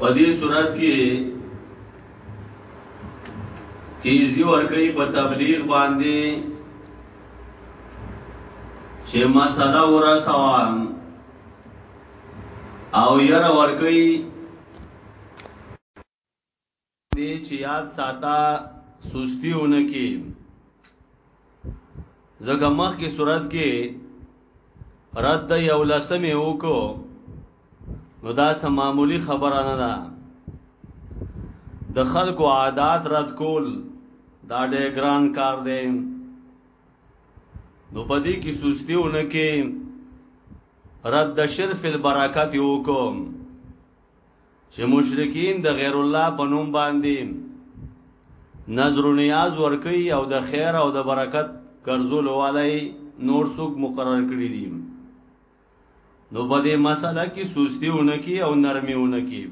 په دې صورت کې تیزی ورکی په تبلیغ باندې چې مسله ورسوان او ير ورکی دې چې یاد ساته سستی ونه کې زګه مخ کې صورت کې رد یو لسمه وکړو نو دا سم معمولی خبره نه ده د خلکو عادت رد کول دا ډېر ګران کار دی نو پدې کې سستی ونه کې رد شرف البرکات وکم چې مشرکین د غیر الله په نوم باندې نظر و نیاز ورکي او د خیر او د برکت ګرځول والي نور څوک مقرر کړی دي نو په دې مسله کې سستی ونکي او نرمي ونکي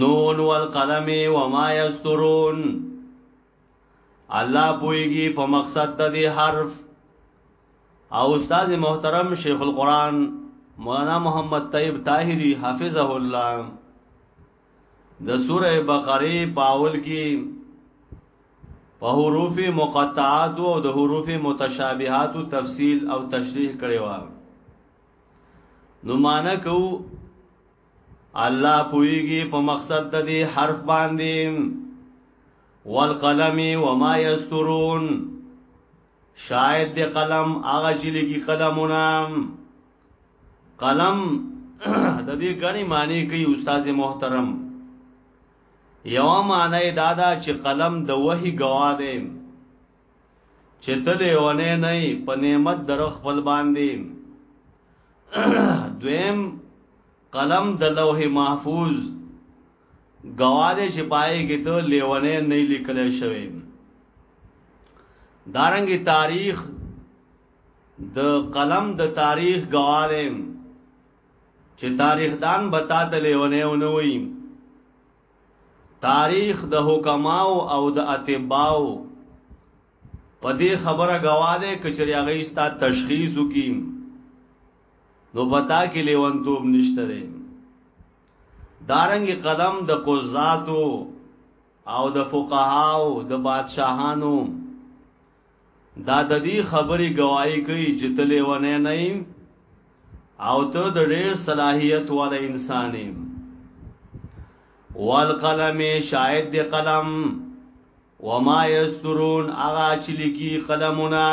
نون والقلم وما یسترون الله پويږي په مقصد د دې حرف او استاد محترم شیخ القرآن مولانا محمد طیب طاهری حفظه الله د سوره بقره پاول کې په حروف مقطعات او د حروف متشابهات تفصیل او تشریح کړي و نو معنا کو الله پويږي په مقصد د دې حرف باندې والقلم وما یسترون شاید دی قلم هغه چې لګي قلمونه قلم د دې غني معنی کوي استاد محترم یو معنی دا دا چې قلم د وਹੀ گواه دی چې تلې ونه نه په نعمت در خپل باندې دویم قلم د لوح محفوظ ګواده چې پای کې ته لیونه نه لیکل شوی دارنګي تاریخ د دا قلم د تاریخ ګواده چې تاریخ دان بتا ته لیونه ونه وي تاریخ د حکماو او د اتباو په دې خبره گواده کچري هغه ستا تشخیص وکي نو پتا کې لیونتوب نشته دی دارنګ قدم د قضاتو او د فقهاو د بادشاهانو دا د دې خبرې گواہی کوي چې تلې ونه نه او ته د ډېر صلاحیت والا انسان یې والقلم شاهد د قلم وما یسترون هغه چې لیکي قلمونه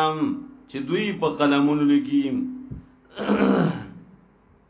چې دوی په قلمونو لیکي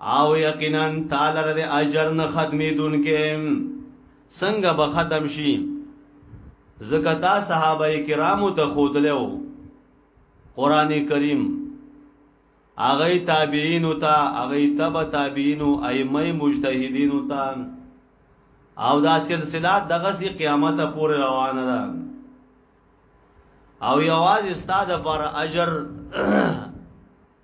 او یقینا تعالی د اجر نه ختمېدونکې څنګه به ختم شي زکه تا صحابه کرامو ته خودلو قران کریم اغه تابعین او تا اغه تب تابعین او ائمه مجتهدین او تا او دا سلسله دغه سي قیامت پورې روانه ده او یواز استاد پر اجر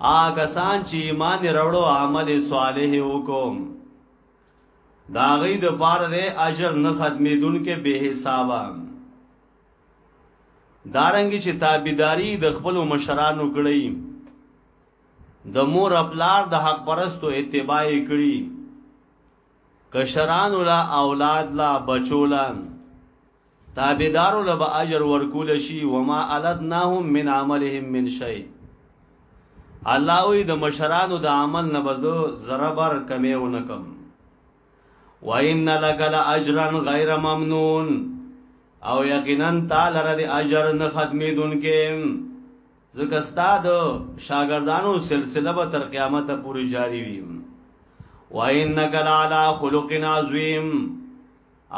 آګه سان چې ایمان وروړو عمل صالح وکوم دا غي د پاره د اجر نه ختمېدون کې به حسابه دارنګ چې تابعداري د خپل مشرانو کړی د مور خپلار د حق پرستو اتباع کړی کشرانو لا اولاد لا بچو لا تابیدارو لا با اجر ورکول شي وما الدناهم من عملهم من شيء الله وی د مشرانو د عمل نه بزو زربر کمی ونکم وان لك لاجرا غير ممنون او یقینا تعالی رد اجر نه ختمیدونکې ځکه ستا د شاګردانو سلسله به تر قیامت پورې جاری وي وانک لعلى خلق عظیم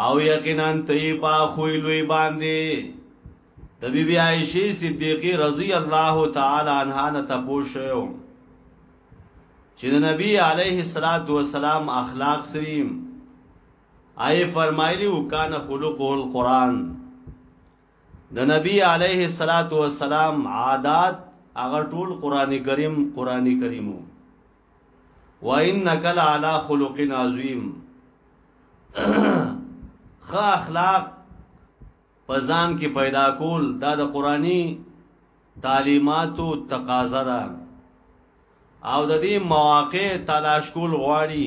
او یقینا تی په خوې لوی باندې د بی بی عائشه صدیقه رضی الله تعالی عنها نه تپوشو چې د نبی علیه الصلاۃ والسلام اخلاق سریم آی فرمایلی وکانه خلقه القرآن د نبی علیه الصلاۃ والسلام عادات هغه ټول قران کریم قران کریمو و انک لعلى خلق عظیم خ اخلاق پزان کې پیدا کول دا د قرآنی تعلیماتو تقاضا ده او د دې مواقع تلاش کول غواړي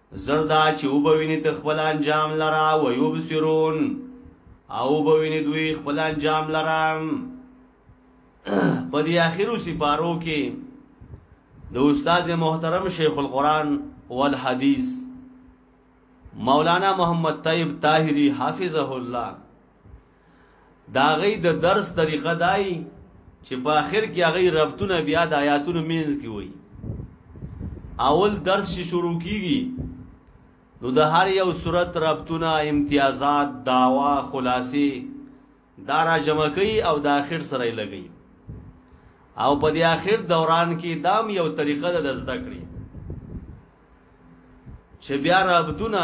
زر دا چې وبه ویني ته خپل انجام لرا و یبصرون او وبه ویني دوی خپل انجام لرا په دې اخیرو سپارو کې د استاد محترم شیخ القرآن والحدیث مولانا محمد طیب طاهری حافظه الله دا غي د درس طریقه دای چې په اخر کې هغه ربطونه بیا د آیاتونو مینز کې وای اول درس چې شروع کیږي نو د هر یو صورت ربطونه امتیازات داوا خلاصي دا را جمع کوي او د اخر سره لګي او په دې اخر دوران کې دام یو طریقه د زده کړې چې بیا ربطونه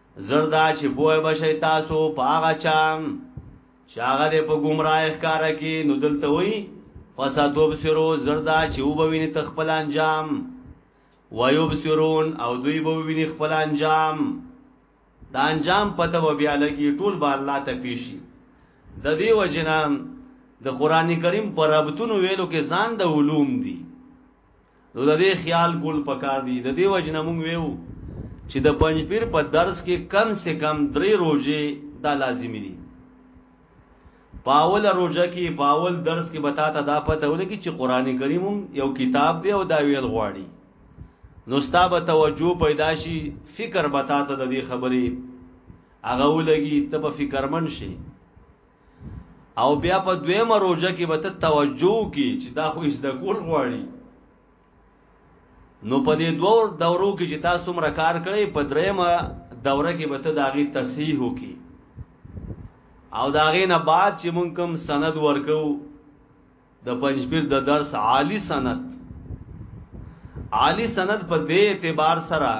زردا چې پوه بشي تاسو په هغه چا چې هغه دې په گمراه ښکار کې نو دلته وي فسادوب سرو زردا چې وبویني تخپل انجام ويبصرون او دوی به ویني خپل انجام دا انجام پته و بیا لګي ټول به الله ته پیشي د دې وجنام د قران کریم پر ربطونو ویلو کې ځان د علوم دي نو د دې خیال کول پکار دی د دې وجنه مونږ ویو چې د پنځپیر په درس کې کم سے کم درې روزه دا لازمی دي پاول روزه کې پاول درس کې بتا ته دا پته ولګي چې قران کریم یو کتاب دی او دا ویل غواړي نو ستابه توجه پیدا شي فکر بتا ته د دې خبرې هغه ولګي ته په فکرمن شي او بیا په دویمه روزه کې به ته توجه کی چې دا خو اس د کول غواړي نو په دې دوه دورو کې چې تاسو مر کار کړی په دریمه دوره کې به ته داغي تصحیح وکي او داغي نه بعد چې مونږ کوم سند ورکو د پنځپیر د درس عالی سند عالی سند په دې اعتبار سره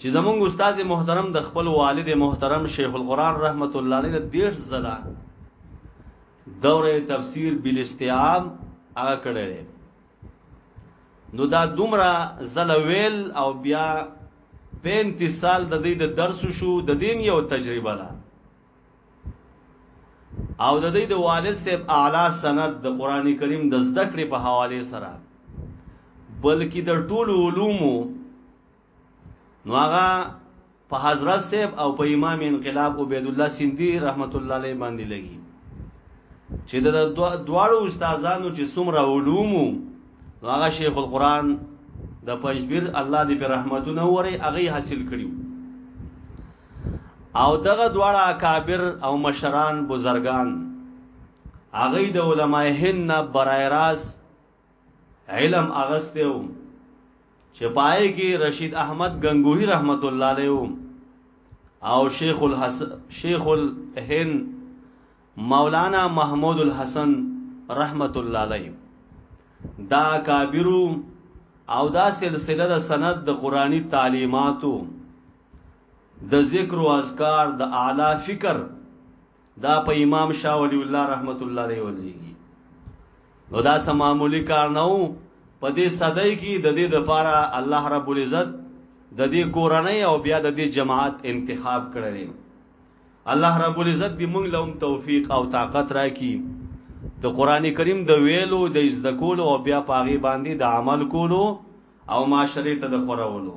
چې زمونږ استاد محترم د خپل والد محترم شیخ القرآن رحمت الله علیه د دیش زلا دوره تفسیر بل استعام هغه کړی نو دا دومره زلا ویل او بیا 35 سال د دې د درس شو د دین یو تجربه ده او د دې د والد صاحب اعلی سند د قران کریم د زده کړې په حواله سره بلکې د ټولو علومو نو هغه په حضرت صاحب او په امام انقلاب عبید الله سیندی رحمت الله علیه باندې لګي چې د دواړو استادانو چې څومره علوم نو هغه شیخ القرآن د پنځبیر الله دې په رحمتونو وره هغه حاصل کړیو او دغه دواړه اکابر او مشران بزرګان هغه د علماء هند نه برای راز علم اغسته و چې پای کې رشید احمد غنگوهی رحمت الله علیه او شیخ الحسن شیخ الهند مولانا محمود الحسن رحمت الله علیه دا کابیرو او دا سلسله د سند د قرآنی تعلیماتو د ذکر او اذکار د اعلی فکر دا په امام شاه ولی الله رحمت الله علیه ولېږي نو دا سم معمولی کار نه وو په دې صدای کې د دې د پاره الله رب العزت د دې کورنۍ او بیا د دې جماعت انتخاب کړل الله رب العزت دې موږ له توفیق او طاقت راکړي د قران کریم د ویلو د زده کولو او بیا پاغي باندې د عمل کولو او معاشره ته د خورولو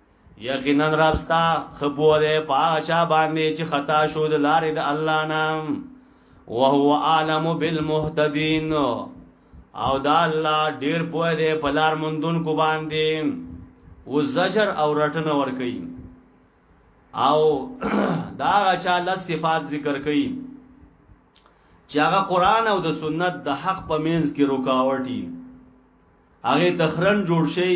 یقینا ربستا خپو ده پاچا باندې چې خطا شو د لارې د الله نام وهو عالم بالمهتدین او دا الله ډیر پوه دی په لار مندون کو باندې و زجر او رټن ور کوي او دا چا لس صفات ذکر کوي چې هغه قران او د سنت د حق په مینز کې رکاوټي هغه تخرن جوړ شي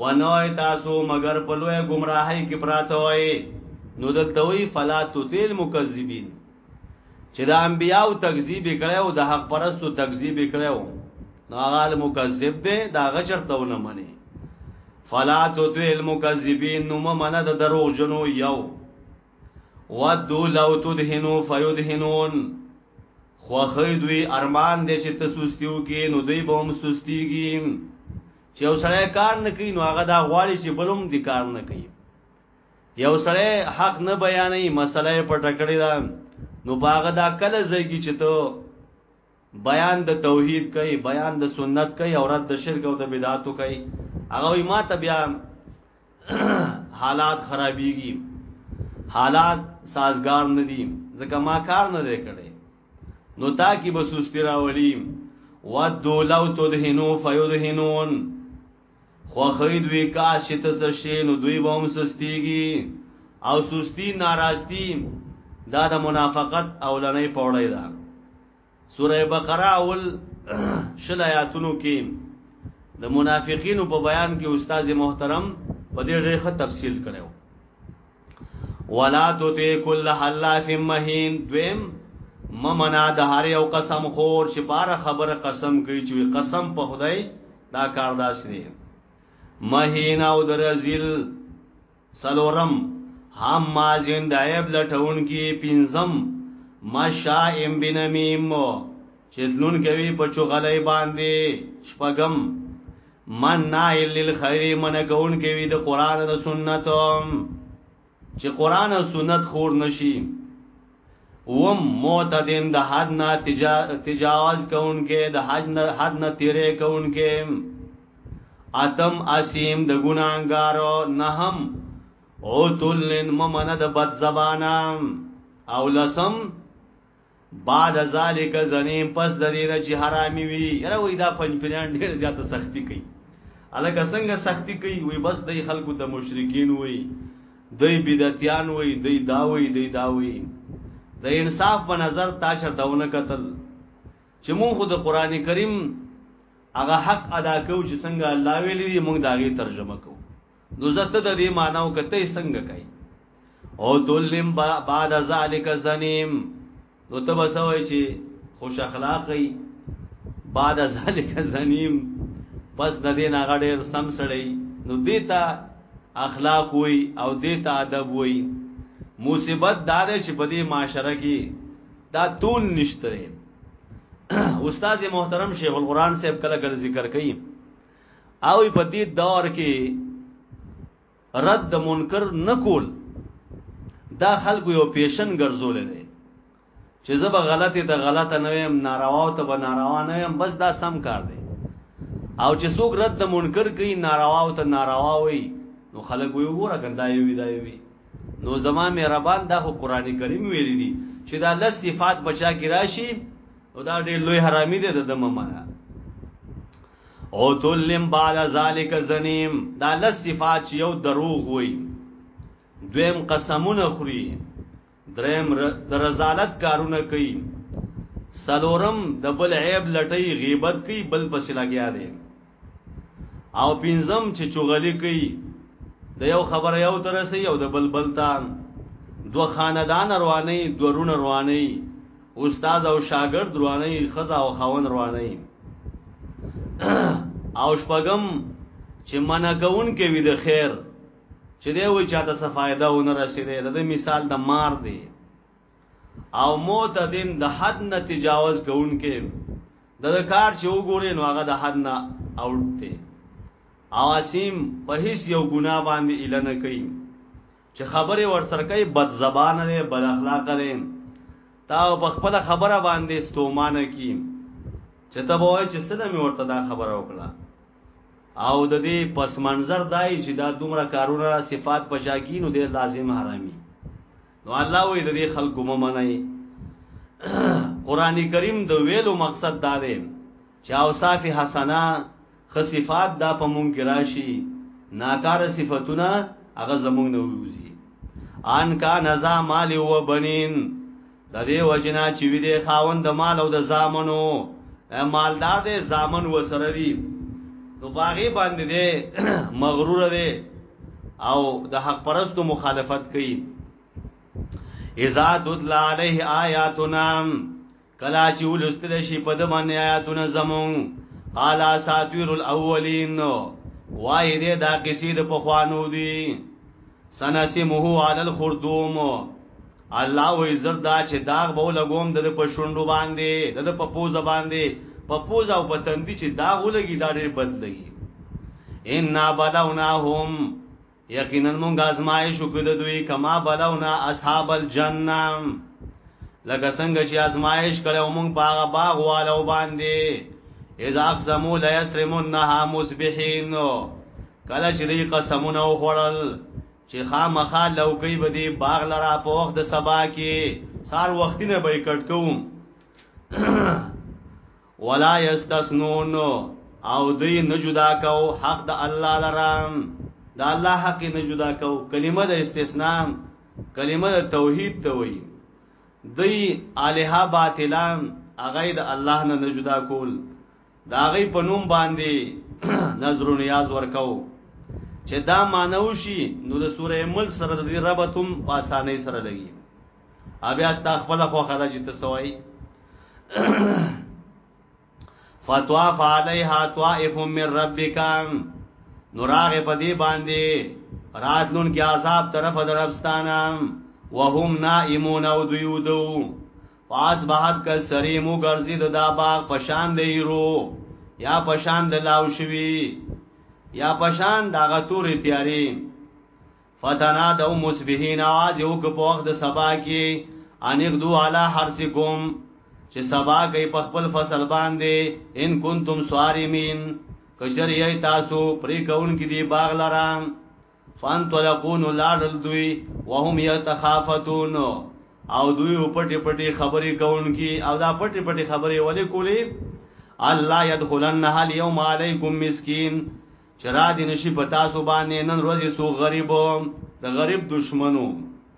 ونوئ تاسو مگر په لوی گمراهی کې پراته وای نو دلته وی فلا تطیل مکذبین چې د انبیاو تکذیب کړي او د حق پرستو تکذیب کړي نو هغه مکذب دی دا غچر ته ونه مني فلا تطیل مکذبین نو منه د دروغ جنو یو ودو لو تدهنو فیدهنون خوخی دوی ارمان دی چې تسوستیو کې نو دوی به هم سستیږي چې یو سړی کار نه کوي نو هغه دا غواړي چې بلوم دي کار نه کوي یو سړی حق نه بیانې مسله په ټکړې ده نو باغ دا کله زیږي چې ته بیان د توحید کوي بیان د سنت کوي او رد د شرک او د بدعاتو کوي هغه ما ته بیا حالات خرابيږي حالات سازگار ندي ځکه ما کار نه دی کړی نو تا کی بسوستی راولی ودو لو تدهنو فیدهنون خوخید وی کاش چې ته سشې نو دوی به هم سستیږي او سستی ناراستی دا د منافقت اولنې پوړې ده سوره بقره اول شل آیاتونو کې د منافقینو په بیان کې استاد محترم په دې ډېر تفصیل کړو ولا تطع كل حلاف مهين دویم ممنا د هر یو قسم خور چې بار خبره قسم کوي چې قسم په خدای دا کار داسې دی مهین او درزل څلورم، هم مازن د عیب لټونکي، پنځم، مشاءم بنمیم چې تلونکی وي په چغلۍ باندې، شپږم، مناع للخیر منع کوونکی وي د قران او د سنت چې قران او سنت خور نشي وم معتدن د حد نه تجاوز کوونکې د حج نه حد نه تیرې کوونکې اتم اسیم د ګناګارو نهم او تلن ممن د بد زبانا او لسم بعد ذالک زنیم پس د دې نه چې حرامي وي یره وای دا پنځ پنان ډېر زیاته سختی کوي الکه څنګه سختی کوي وای بس د خلکو ته مشرکین وای دوی بدعتیان وای دوی دا وای دوی دا وای د انصاف په نظر تا چرتهونه قتل چې مونږ د قران کریم هغه حق ادا کو چې څنګه الله ویلي دی موږ داغه ترجمه کو نو زته د دې ماناو کته څنګه کوي او تولم بعد ذالک زنیم نو ته بسوي چې خوش اخلاقی بعد ذالک زنیم پس د دې ناغه ډېر سم سړی نو دیتا اخلاق وي او دیتا ادب وي مصیبت دا ده چې په دې معاشره کې دا تول نشته استاد محترم شیخ القرآن صاحب کله کله ذکر کوي او په دې دور کې رد منکر نکول دا خلکو یو پیشن ګرځول دي چې زب غلطه ته غلطه نه ویم ناروا ته به ناروا نه ویم بس دا سم کار دی او چې څوک رد منکر کوي ناروا ته ناروا وي نو خلک وي وګوره کنده یو وی دا یو وی نو زما مهربان دا خو قران کریم ویلی دی چې دا لس صفات بچا کی راشي او دا ډېر لوی حرامي دی د دمه معنا او تلم بعد ذالک زنیم دا لس صفات چې یو دروغ وای دویم قسمونه خوري دریم د رزالت کارونه کوي سلورم د بل عیب لټي غیبت کوي بل پسې لګیا دی او پنځم چې چغلي کوي د یو خبره یو تر سي او د بلبل تان دو خاندان رواني دو رون رواني استاد او شاګرد رواني خزا او خاون رواني او شپغم چې منع کوون کې وي د خیر چې دی وي چاته څه فائدہ و نه رسیدي د مثال د مار دی او معتدین د حد نه تجاوز کوون کې د کار چې وګورې نو هغه د حد نه اوټ دی عاصم په هیڅ یو ګنا باندې اله نه کوي چې خبره ورسره کوي بد زبان دی بد اخلاق دی تا په خپل خبره باندې ستومانه کی چې ته وای چې سره مې ورته دا خبره وکړه او د دې پس منظر دای چې دا دومره کارونه صفات پچا کینو د لازم حرامي نو الله وې د دې خلکو ممنای قران کریم د ویلو مقصد دا دی چې اوصاف حسنه خصفات دا په مونږ کې راشي ناکار صفاتونه هغه زمونږ نه ووزي ان کا نزا مال او بنین د دې وجنا چې وی دې خاوند د مال او د زامنو مالدار دې زامن وسره دي نو باغې باندې دې مغرور دې او د حق پرستو مخالفت کوي اذا تطلع عليه آیاتنا کلا چې ولستل شي په د باندې آیاتونه زمون قال اساطير الاولين وای دې دا قصې د پخوانو دي سنسمه علی الخردوم الله وی زه دا چې داغ به ولګوم د په شونډو باندې د د په پوزه باندې په پوزه او په تندي چې داغ ولګي دا ډېر بد لګي ان بلوناهم یقینا مونږ آزمایش وکړ د دوی کما بلونا اصحاب الجنه لکه څنګه چې آزمایش کړو مونږ باغ باغ والو باندې اذا اقسموا لا يسرمنها مصبحين کله چې دې قسمونه وخوړل چې خامخا لوګی به دې باغ لرا په وخت د سبا کې سار وختي نه به کټ کوم ولا یستسنون او دې نه جدا کو حق د الله لرا د الله حق نه جدا کو کلمه د استثناء کلمه د توحید ته وایي دی الها باطلان اغه د الله نه جدا کول دا غي په نوم باندې نظر نیاز ورکاو چې دا مانو شي نو د سوره مل سره د دې ربطم په اسانۍ سره لګي بیا ستا خپل خو خرج ته سوای فتواف علیها طائف من ربک نوراغ په دې باندې راتلون کې عذاب طرف دربستانم وهم نائمون او دیودو پاس بحد که سری مو گرزی د دا باغ پشان د ایرو یا پشان د لاو شوی یا پشان دا غتور تیاری فتنا د مصبحین آواز یو که په وخت د سبا کې انغدو علی حرسکم چې سبا کوي په خپل فصل باندې ان کنتم سوارمین کشر یی تاسو پرې کون کې دی باغ لرام فانطلقون لارل دوی وهم يتخافتون او دوی پټي پټي خبرې کوونکی او دا پټي پټي خبرې ولې کولې الله يدخلنها اليوم عليكم مسكين چرا دې نشي پتا سو باندې نن ورځې سو غریبو د غریب دشمنو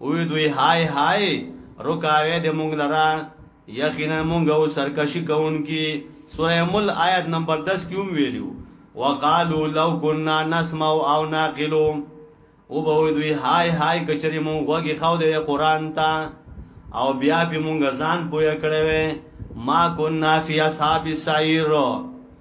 وی دوی هاي هاي رکاوې د مونږ لرا یقینا مونږ او سرکشي کوونکی سوره مل آیت نمبر 10 کې هم ویلو وقالو لو كنا نسمع او ناقل او به دوی هاي هاي کچري مونږ وګي خو د قران ته او بیا په مونږ ځان پوهه کړې ما كنا في اصحاب السعير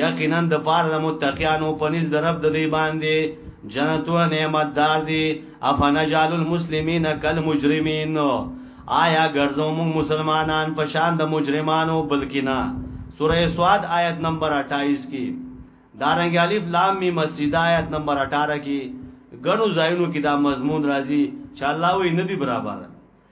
یقینا د پاره د متقینو په نس د رب د دی باندې جنت و نعمت دار دی افنجال المسلمین کل مجرمین آیا ګرځو موږ مسلمانان په شان د مجرمانو بلکې نه سوره سواد آیت نمبر 28 کې دارنګ الف لام می مسجد آیت نمبر 18 کې غنو زاینو کې دا مضمون راځي چې الله وی ندی برابر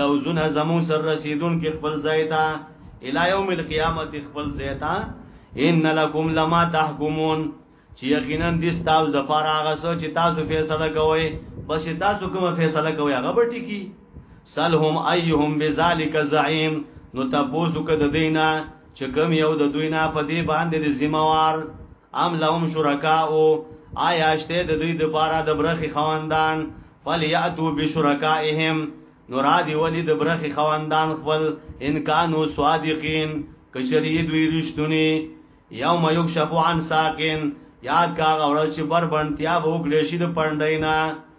لوزونه زمون سر رسیدون کې خپل ځای ته الی یوم القیامت خپل ځای ته ان لکم لما تحکمون چې یقینا دې تاسو د پاره هغه څه چې تاسو فیصله کوئ بس تاسو کوم فیصله کوئ هغه به ټکی سلهم ایهم بذالک زعیم نو تاسو کده دینا چې کوم یو د دوی نه په دې باندې ذمہوار ام لهم شرکاء آیا شته د دوی د پاره د برخي خواندان فلیاتو بشرکائهم نورادی ولی د برخي خواندان خپل ان کانو صادقین کشری دوی رښتونی یوم یکشف عن ساقین یاد کا غوړ چې بر بنتیا وګړې شي د پندینا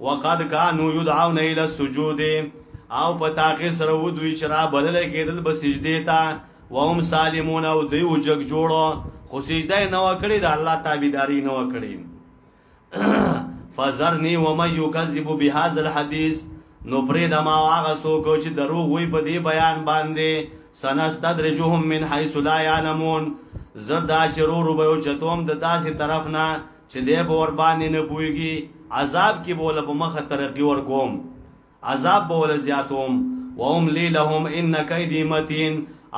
وقد كانوا يدعون الى السجود او پتا کې سره و دوی چې را بلل کېدل به سجدي تا وهم سالمون او دوی وجګ جوړو خو سجده نه وکړي د الله تابعداري نه وکړي فزرني ومن يكذب بهذا الحديث نو پرې د ما هغه څوک چې دروغ وي په دې بیان باندې سنستدرجهم من حيث لا يعلمون زردا شرور وبو چتوم د داسې طرف نه چې دی به ورباندې نه پوهېږي عذاب کې به له په مخه ترقي ورکوم عذاب به له زیاتوم وهم لی لهم ان کیدی متین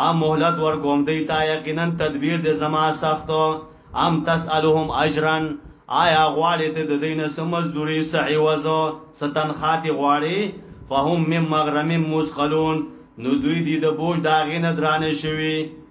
ام مهلت ورکوم دی تا یقینا تدبیر د زما سخت ام تسالهم اجرا آیا غواړی ته د دین سم مزدوری سعی وزو ستن خاطی غواړی فهم مم مغرم مسخلون نو دوی دی د بوج داغینه درانه شوی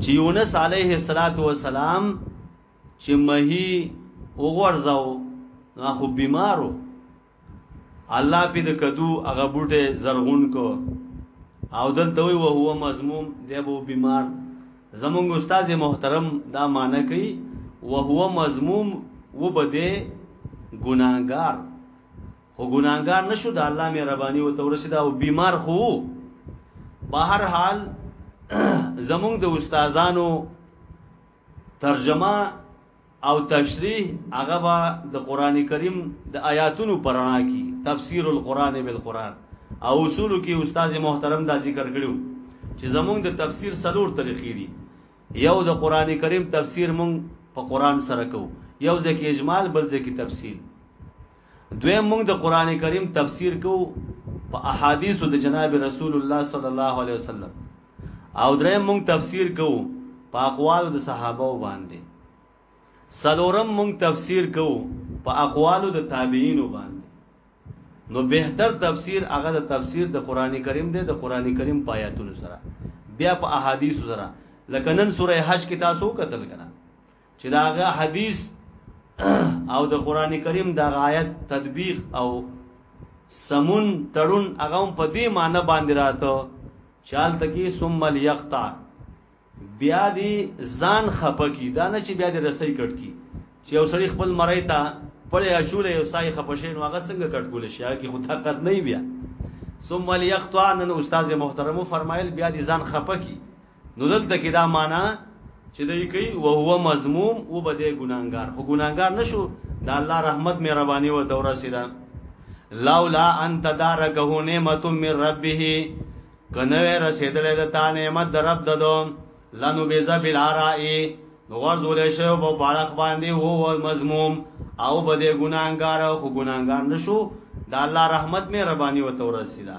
چې یونس علیه السلام چې مهی وګورځاو نو خو بیمارو الله په د کدو هغه بوټه زرغون کو او دلته وی او هو مضموم دی بو بیمار زمونږ استاد محترم دا معنی کوي او هو مضموم و بده ګناګار خو ګناهګار نشو د الله مهرباني وته ورسیدا او بیمار خو بهر حال زمونږ د استادانو ترجمه او تشریح هغه با د قران کریم د آیاتونو پرانا کی تفسیر القرآن بالقرآن او اصول کې استاد محترم دا ذکر کړو چې زمونږ د تفسیر سلور طریقې دي یو د قران کریم تفسیر مونږ په قران سره کو یو ځکه اجمال بل ځکه تفصیل دویم موږ د قران کریم تفسیر کو په احادیثو د جناب رسول الله صلی الله علیه وسلم او دریم موږ تفسیر کو په اقوالو د صحابه باندې سلورم مونږ تفسیر کو په اقوالو د تابعین باندې نو بهتر تفسیر هغه د تفسیر د قران کریم دی د قران کریم پایاتونو سره بیا په احادیث سره لکه نن سوره حج کې تاسو قتل کړه چې دا هغه حدیث او د قران کریم د آیت تطبیق او سمون تړون هغه په دې معنی باندې راته چال تکي ثم ليقطع بیا دی ځان خپکی دا نه چې بیا دی رسۍ کټ کی چې یو سړی خپل مړی ته پړې اچولې یو سای خپشین واغه څنګه کټ کول شي هغه خو طاقت نه بیا ثم ليقطع نن استاد محترمو فرمایل بیا دی ځان خپکی نو دلته کې دا معنا چې دوی کوي او هو مذموم او بده ګناګار خو ګناګار نشو دا الله رحمت مهرباني و دورا سیدا لولا ان تدارکه نعمت من ربه کنه رسیدلې د تا نعمت در رب ددو لنو بیزا بالعرائی نو ورزول شو په بالغ باندې او هو مذموم او بده ګناګار خو ګناګار نشو دا الله رحمت مهرباني و دورا سیدا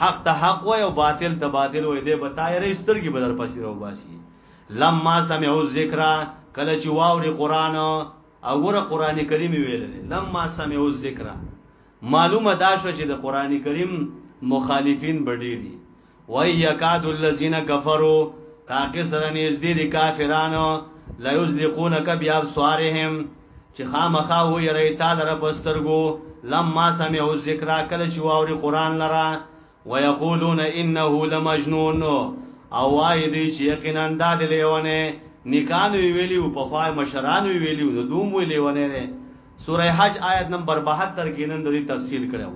حق ته حق وای او باطل ته باطل وای دی به تایرې سترګې بدر پسې راو باسي لما سمعوا الذکر کله چې واوري قران او ور قران کریم ویل لما سمعوا الذکر معلومه دا شو چې د قران کریم مخالفین بډې دي وای یکاد الذین کفروا تاکه سره نږدې دي کافرانو لا یذلقونک بیا سوارهم چې خامخا و یری تا لره پسترګو لما سمعوا الذکر کله چې واوري قران لره ويقولون انه لمجنون او وای دی چې یقینا دا د لیونه نکان ویلی او په خوای مشران ویلی او دوم ویلی ونه سوره حج آیت نمبر 72 کې نن د تفصیل کړو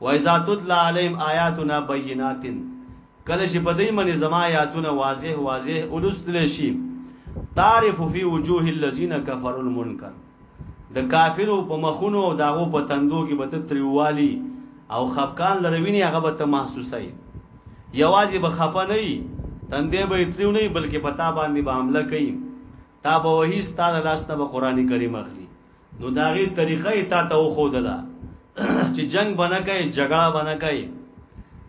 واذا تتلى عليهم آياتنا بينات کله چې په دې منې زما آیاتونه واضح واضح ولستل شي تعرف فی وجوه الذین کفروا المنکر د کافرو په مخونو او داغو په تندو کې به تتریوالي او خفقان لرویني هغه به ته محسوسای یوازې به خفه نه تندې به تریو نه بلکې پتا باندې به حمله کوي تا به وحی ستا د لاس نه به قران کریم اخلي نو داغه طریقه یې تا ته خو دلا چې جنگ بنه کوي جګړه بنه کوي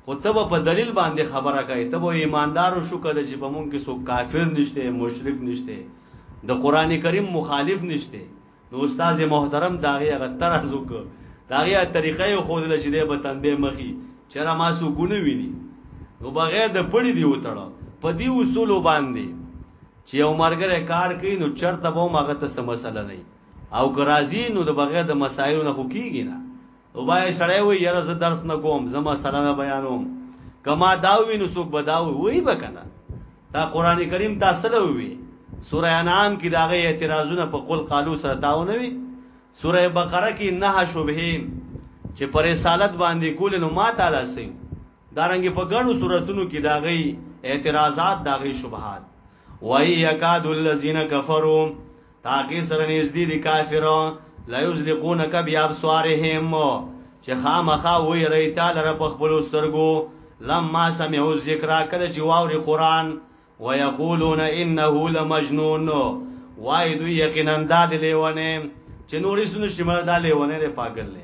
خو ته په دلیل باندې خبره کوي ته به ایماندارو شو کده چې په مونږ کې سو کافر نشته مشرک نشته د قران کریم مخالف نشته نو استاد محترم داغه هغه طرز وک داغه طریقې خو دل چې د بتندې مخي چر ما سو ګونه ویني نو بغیر د پړی دی وتړه په دې اصول باندې چې یو مرګره کار کوي نو چرته به ماغه ته سم مسله نه او ګرازی نو د بغیر د مسایلو نه خو کیږي نه او بای سړی وی یره زه درس نه کوم زما سره نه بیانوم کما دا وینو څوک بداوي وی بکنه دا قران کریم تاسو له وی سوره انعام کې داغه اعتراضونه په قول قالو سره تاونه وی سوره بقره کې نه شوبه چې پر رسالت باندې کول نو ما تعالی سي دارنګ په ګڼو صورتونو کې داغه اعتراضات داغه شبهات وای یکاد الذین کفروا تاکي سره نږدې دي کافر لا یزلقونک بیابصارهم چې خامخا وې رې تعالی رب خپل سترګو لما سمعوا الذکر کله چې واوري قران ويقولون انه لمجنون وای دوی یقینا دا دی لیونه چې نورې سونه شمه دا لیونه دی پاګل نه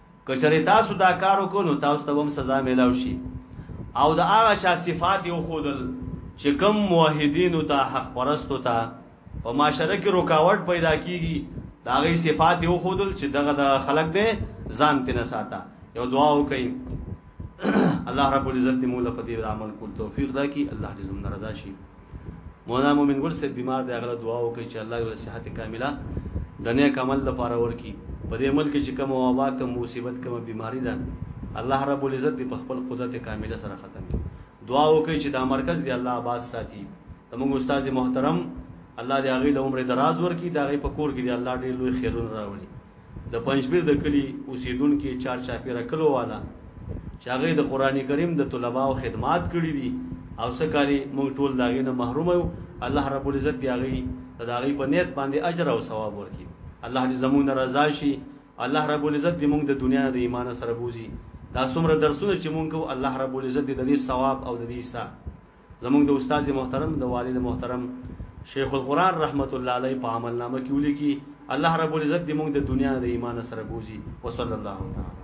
کچری تاسو دا کار وکړو نو تاسو ته هم سزا ملاو شي او د هغه چا صفات یو خودل چې کم موحدین او ته حق پرستو ته په معاشره کې رکاوټ پیدا کیږي دا غي صفات یو خودل چې دغه د خلق دی ځان تنه ساته یو دعا وکړي الله رب العزت مولا په دې عمل کول توفیق راکړي الله دې زموږ رضا شي مولانا مومن ګل صاحب بیمار دی هغه دعا وکړي چې الله یې صحت کامله د نیک عمل لپاره ورکړي په دې ملک چې کوم وبا کوم مصیبت کوم بیماری ده الله رب العزت دې په خپل قدرت کامله سره ختم کړي دعا وکړي چې دا مرکز دی الله آباد ساتي زموږ استاد محترم الله دې هغه له عمر دراز ورکړي دا غي په کور کې دی الله دې لوی خیرونه راوړي د پنجپیر د کلي اوسېدونکي چار چاپېره کلو والا چې هغه یې د قرآن کریم د طلباو خدمات کړي دي او څه کال یې موږ ټول د هغې نه محرومه یو، الله رب العزت دې هغوی ته د هغوی په نیت باندې اجر او ثواب ورکړي. الله دې زموږ نه رضا شي. الله رب العزت دې موږ د دنیا نه د ایمانه سره بوځي. دا څومره درسونه چې موږ کوو، الله رب العزت دې د دې ثواب او د دې حصه. زمونږ د استاد محترم د والد محترم شیخ القرآن رحمت الله علیه په عمل نامه کې ولیکي الله رب العزت دې موږ د دنیا د ایمان سره بوزي وصلی الله تعالی